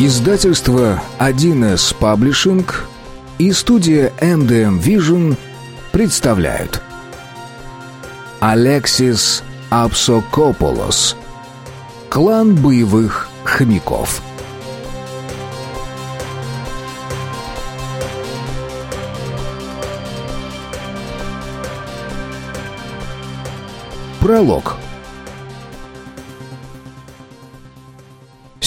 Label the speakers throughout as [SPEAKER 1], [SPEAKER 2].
[SPEAKER 1] Издательство 1С Паблишинг и студия MDM Vision представляют. Алексис Апсокополос. Клан боевых хомяков. Пролог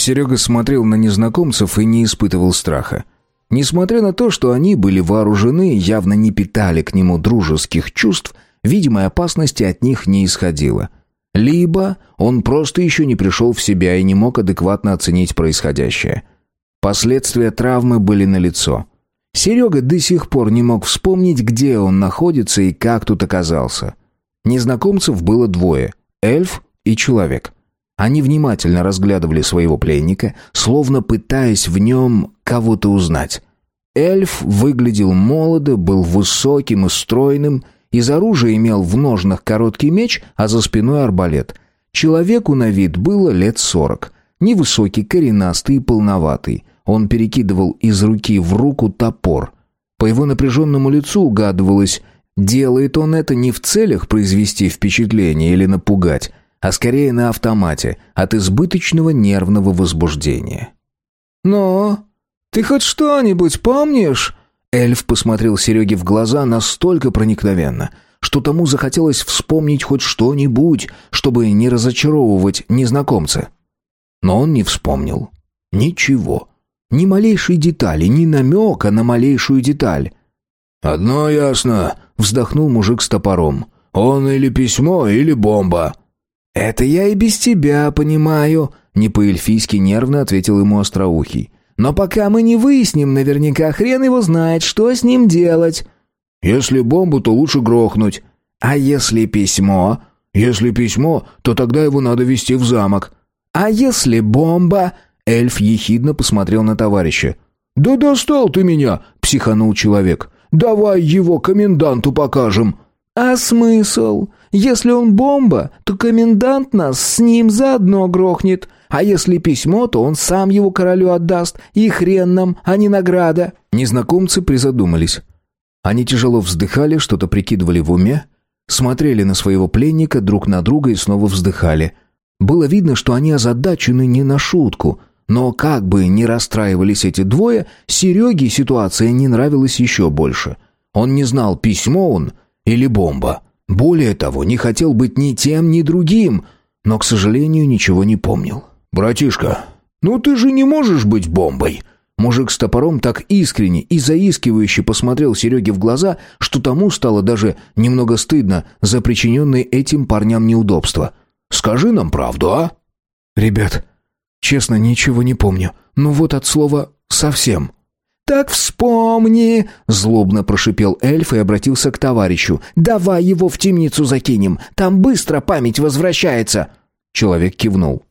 [SPEAKER 1] Серега смотрел на незнакомцев и не испытывал страха. Несмотря на то, что они были вооружены, явно не питали к нему дружеских чувств, видимой опасности от них не исходило. Либо он просто еще не пришел в себя и не мог адекватно оценить происходящее. Последствия травмы были налицо. Серега до сих пор не мог вспомнить, где он находится и как тут оказался. Незнакомцев было двое — эльф и человек — они внимательно разглядывали своего пленника, словно пытаясь в нем кого-то узнать. Эльф выглядел молодо, был высоким и стройным, из оружия имел в ножнах короткий меч, а за спиной арбалет. Человеку на вид было лет сорок. Невысокий, коренастый и полноватый. Он перекидывал из руки в руку топор. По его напряженному лицу угадывалось, делает он это не в целях произвести впечатление или напугать, а скорее на автомате, от избыточного нервного возбуждения.
[SPEAKER 2] «Но, ты хоть что-нибудь помнишь?»
[SPEAKER 1] Эльф посмотрел Сереге в глаза настолько проникновенно, что тому захотелось вспомнить хоть что-нибудь, чтобы не разочаровывать незнакомца. Но он не вспомнил. Ничего. Ни малейшей детали, ни намека на малейшую деталь.
[SPEAKER 3] «Одно ясно», — вздохнул мужик с топором. «Он или письмо, или бомба».
[SPEAKER 2] «Это я и без тебя понимаю», — не по-эльфийски нервно ответил ему Остроухий. «Но пока мы не выясним, наверняка хрен его знает, что с ним делать».
[SPEAKER 3] «Если бомбу, то лучше грохнуть».
[SPEAKER 2] «А если письмо?»
[SPEAKER 3] «Если письмо, то тогда его надо везти в замок».
[SPEAKER 2] «А если бомба?»
[SPEAKER 1] Эльф ехидно посмотрел на товарища.
[SPEAKER 3] «Да достал ты меня!» — психанул человек. «Давай его коменданту покажем».
[SPEAKER 2] «А смысл? Если он бомба, то комендант нас с ним заодно грохнет. А если письмо, то он сам его королю отдаст. И хрен нам, а не награда».
[SPEAKER 1] Незнакомцы призадумались. Они тяжело вздыхали, что-то прикидывали в уме, смотрели на своего пленника друг на друга и снова вздыхали. Было видно, что они озадачены не на шутку, но как бы ни расстраивались эти двое, Сереге ситуация не нравилась еще больше. Он не знал, письмо он или бомба. Более того, не хотел быть ни тем, ни другим, но, к сожалению, ничего не помнил.
[SPEAKER 3] «Братишка, ну ты же не можешь быть бомбой!»
[SPEAKER 1] Мужик с топором так искренне и заискивающе посмотрел Сереге в глаза, что тому стало даже немного стыдно за причиненные этим парням неудобства. «Скажи нам правду, а?» «Ребят, честно, ничего не помню. Ну вот от слова «совсем».
[SPEAKER 2] «Так вспомни!» — злобно прошипел эльф и обратился к товарищу. «Давай его в темницу закинем, там быстро память возвращается!»
[SPEAKER 1] Человек кивнул.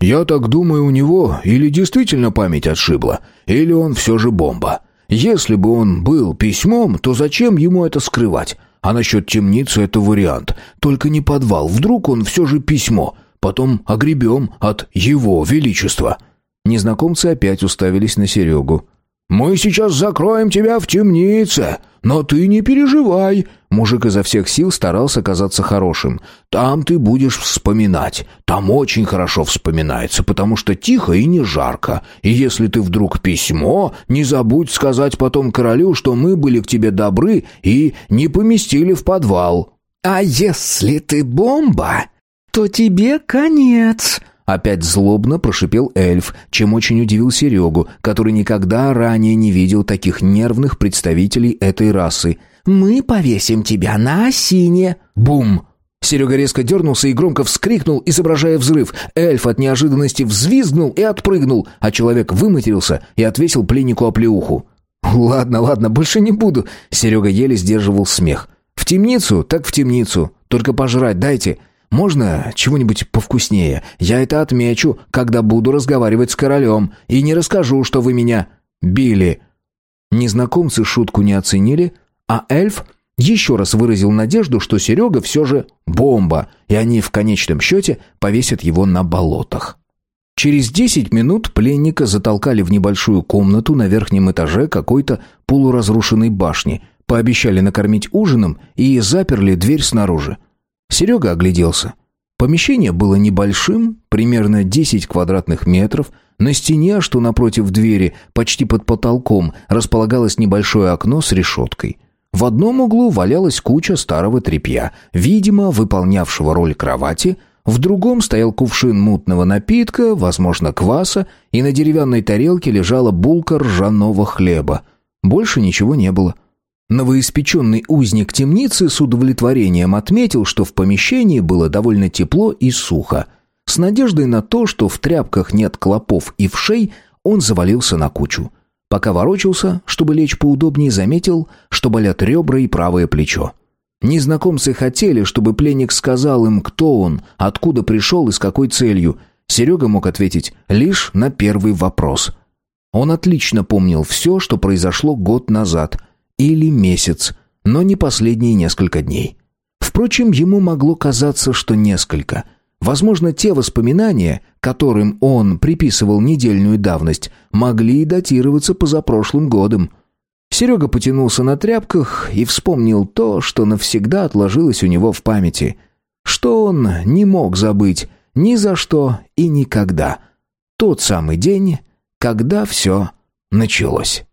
[SPEAKER 3] «Я так думаю, у него или действительно память отшибла, или он все же бомба. Если бы он был письмом, то зачем ему это скрывать? А насчет темницы это вариант. Только не подвал, вдруг он все же письмо. Потом огребем от его величества».
[SPEAKER 1] Незнакомцы опять уставились на Серегу.
[SPEAKER 3] «Мы сейчас закроем тебя в темнице, но ты не переживай».
[SPEAKER 1] Мужик изо всех сил старался казаться хорошим.
[SPEAKER 3] «Там ты будешь вспоминать. Там очень хорошо вспоминается, потому что тихо и не жарко. И если ты вдруг письмо, не забудь сказать потом королю, что мы были к тебе добры и не поместили в подвал».
[SPEAKER 2] «А если ты бомба, то тебе конец»,
[SPEAKER 1] Опять злобно прошипел эльф, чем очень удивил Серегу, который никогда ранее не видел таких нервных представителей этой расы.
[SPEAKER 2] «Мы повесим тебя на осине!»
[SPEAKER 1] Бум! Серега резко дернулся и громко вскрикнул, изображая взрыв. Эльф от неожиданности взвизгнул и отпрыгнул, а человек выматерился и отвесил пленнику оплеуху. «Ладно, ладно, больше не буду», — Серега еле сдерживал смех. «В темницу, так в темницу. Только пожрать дайте. Можно чего-нибудь повкуснее? Я это отмечу, когда буду разговаривать с королем, и не расскажу, что вы меня били». Незнакомцы шутку не оценили, а эльф еще раз выразил надежду, что Серега все же бомба, и они в конечном счете повесят его на болотах. Через десять минут пленника затолкали в небольшую комнату на верхнем этаже какой-то полуразрушенной башни, пообещали накормить ужином и заперли дверь снаружи. Серега огляделся. Помещение было небольшим, примерно 10 квадратных метров. На стене, что напротив двери, почти под потолком, располагалось небольшое окно с решеткой. В одном углу валялась куча старого тряпья, видимо, выполнявшего роль кровати – в другом стоял кувшин мутного напитка, возможно, кваса, и на деревянной тарелке лежала булка ржаного хлеба. Больше ничего не было. Новоиспеченный узник темницы с удовлетворением отметил, что в помещении было довольно тепло и сухо. С надеждой на то, что в тряпках нет клопов и вшей, он завалился на кучу. Пока ворочался, чтобы лечь поудобнее, заметил, что болят ребра и правое плечо. Незнакомцы хотели, чтобы пленник сказал им, кто он, откуда пришел и с какой целью. Серега мог ответить лишь на первый вопрос. Он отлично помнил все, что произошло год назад. Или месяц, но не последние несколько дней. Впрочем, ему могло казаться, что несколько. Возможно, те воспоминания, которым он приписывал недельную давность, могли и датироваться позапрошлым годом – Серега потянулся на тряпках и вспомнил то, что навсегда отложилось у него в памяти. Что он не мог забыть ни за что и никогда. Тот самый день, когда все началось.